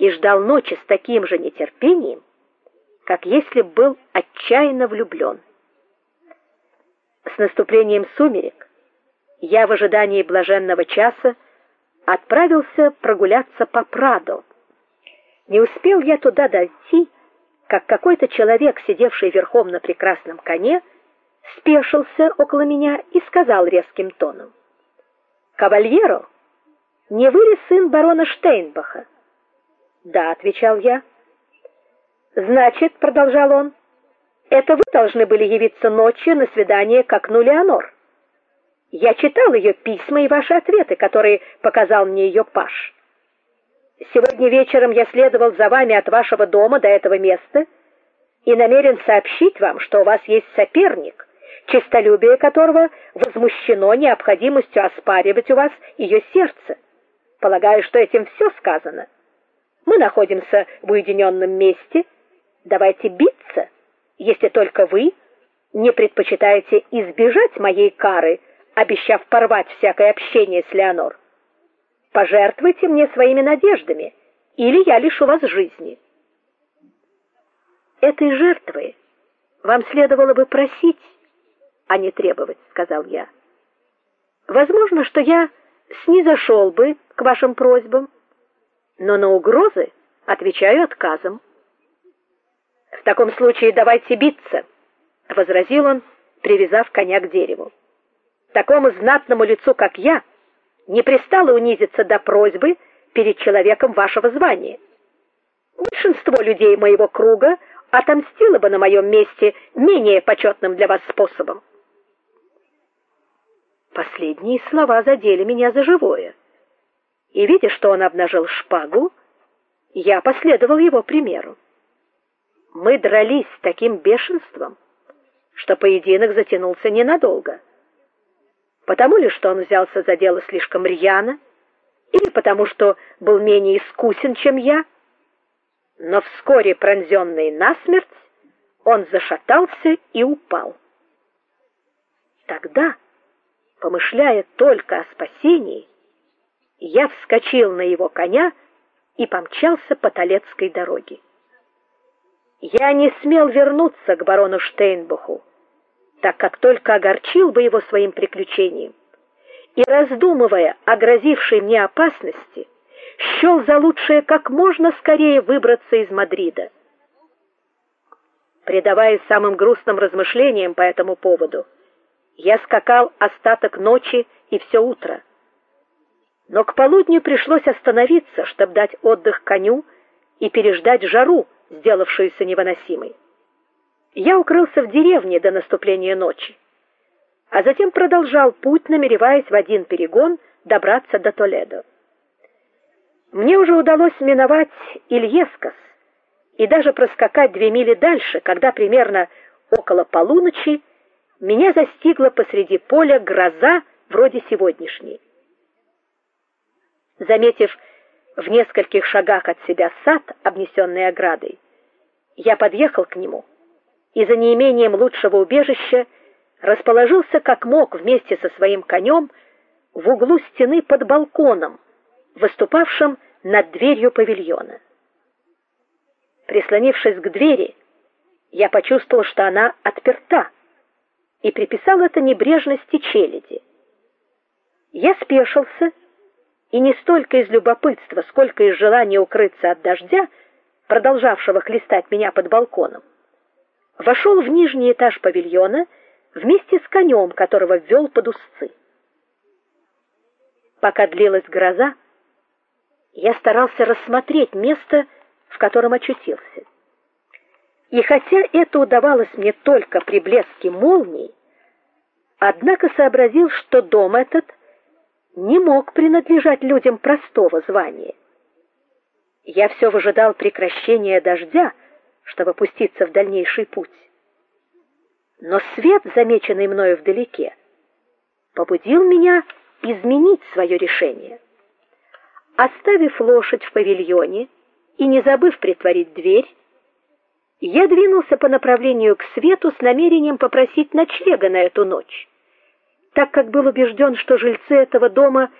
и ждал ночи с таким же нетерпением, как если б был отчаянно влюблен. С наступлением сумерек я в ожидании блаженного часа отправился прогуляться по Прадо. Не успел я туда дойти, как какой-то человек, сидевший верхом на прекрасном коне, спешился около меня и сказал резким тоном: "Кавальеро, не вы ли сын барона Штейнбаха?" "Да", отвечал я. "Значит", продолжал он, "это вы должны были явиться ночью на свидание к окну Леонор. Я читал ее письма и ваши ответы, которые показал мне ее паж. Сегодня вечером я следовал за вами от вашего дома до этого места и намерен сообщить вам, что у вас есть соперник, честолюбие которого возмущено необходимостью оспаривать у вас ее сердце. Полагаю, что этим все сказано. Мы находимся в уединенном месте. Давайте биться, если только вы не предпочитаете избежать моей кары, обещав порвать всякое общение с Леонор. Пожертвуйте мне своими надеждами, или я лишу вас жизни. Этой жертвы вам следовало бы просить, а не требовать, сказал я. Возможно, что я снизошел бы к вашим просьбам, но на угрозы отвечаю отказом. В таком случае давайте биться, возразил он, привязав коня к дереву. Такому знатному лицу, как я, не пристало унизиться до просьбы перед человеком вашего звания. Большинство людей моего круга отомстило бы на моем месте менее почетным для вас способом. Последние слова задели меня за живое. И видя, что он обнажил шпагу, я последовал его примеру. Мы дрались с таким бешенством, что поединок затянулся ненадолго. Потому ли, что он взялся за дело слишком рьяно, или потому что был менее искусен, чем я? Но вскоре пронзенный насмерть, он зашатался и упал. Тогда, помышляя только о спасении, я вскочил на его коня и помчался по Толецкой дороге. Я не смел вернуться к барону Штейнбуху, так как только огорчил бы его своим приключением. И раздумывая о грозившей мне опасности, счел за лучшее как можно скорее выбраться из Мадрида. Предаваясь самым грустным размышлениям по этому поводу, я скакал остаток ночи и все утро. Но к полудню пришлось остановиться, чтобы дать отдых коню и переждать жару, сделавшуюся невыносимой я укрылся в деревне до наступления ночи, а затем продолжал путь, намереваясь в один перегон добраться до Толедо. Мне уже удалось миновать Ильескас и даже проскакать две мили дальше, когда примерно около полуночи меня застигла посреди поля гроза вроде сегодняшней. Заметив в нескольких шагах от себя сад, обнесенный оградой, я подъехал к нему и за неимением лучшего убежища расположился как мог вместе со своим конем в углу стены под балконом, выступавшим над дверью павильона. Прислонившись к двери, я почувствовал, что она отперта, и приписал это небрежности челяди. Я спешился, и не столько из любопытства, сколько из желания укрыться от дождя, продолжавшего хлестать меня под балконом, вошел в нижний этаж павильона вместе с конем, которого ввел под узцы. Пока длилась гроза, я старался рассмотреть место, в котором очутился. И хотя это удавалось мне только при блеске молний, однако сообразил, что дом этот не мог принадлежать людям простого звания. Я все выжидал прекращения дождя, чтобы пуститься в дальнейший путь. Но свет, замеченный мною вдалеке, побудил меня изменить свое решение. Оставив лошадь в павильоне и не забыв притворить дверь, я двинулся по направлению к свету с намерением попросить ночлега на эту ночь, так как был убежден, что жильцы этого дома